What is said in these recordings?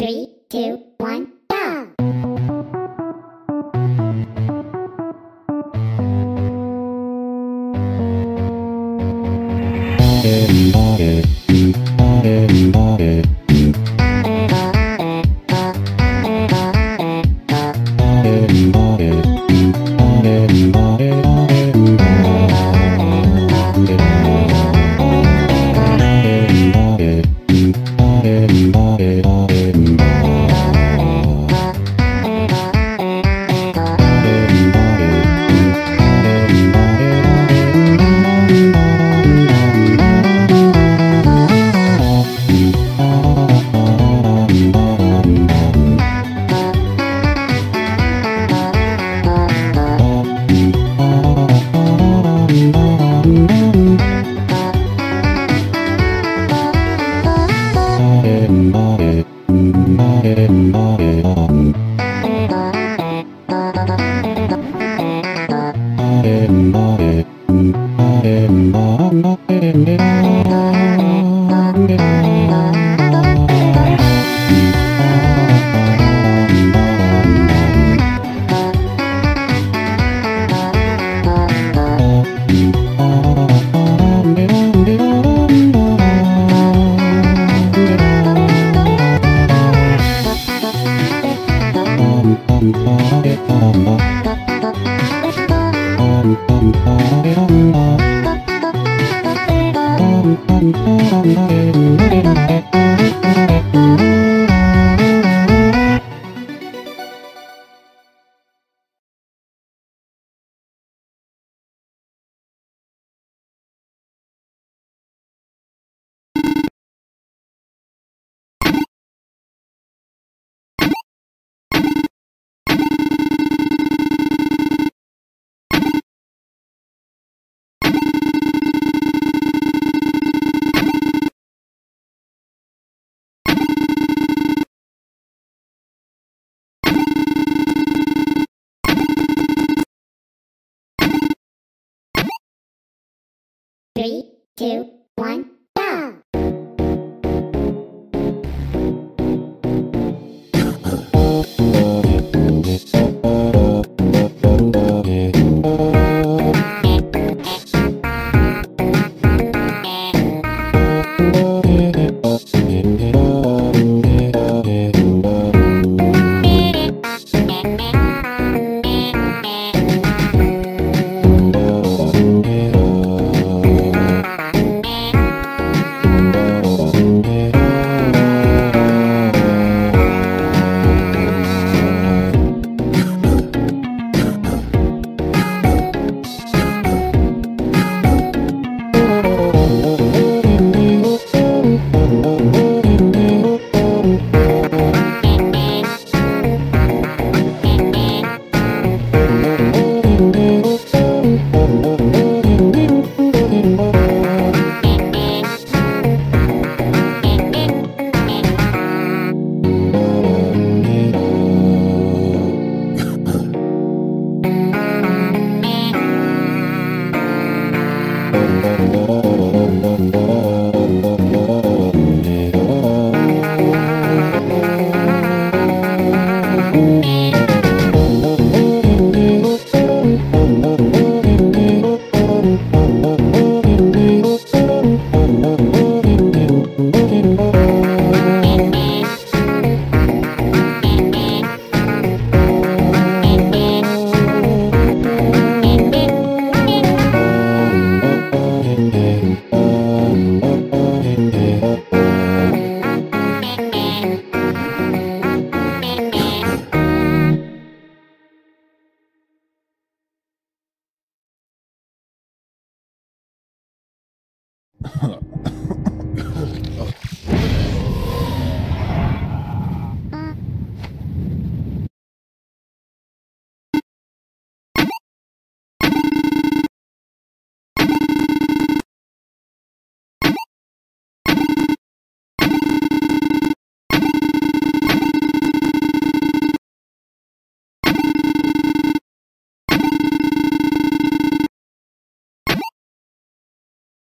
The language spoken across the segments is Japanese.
Three, two, one, Oh, oh, oh, oh, Three, two,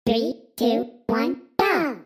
Three, two, one, go!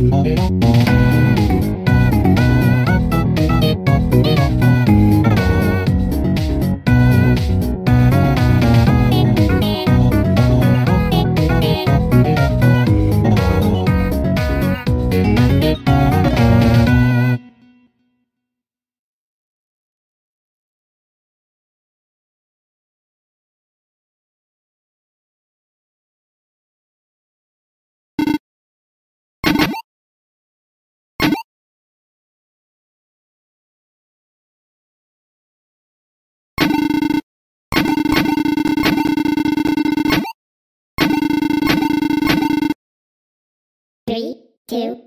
Yeah. two,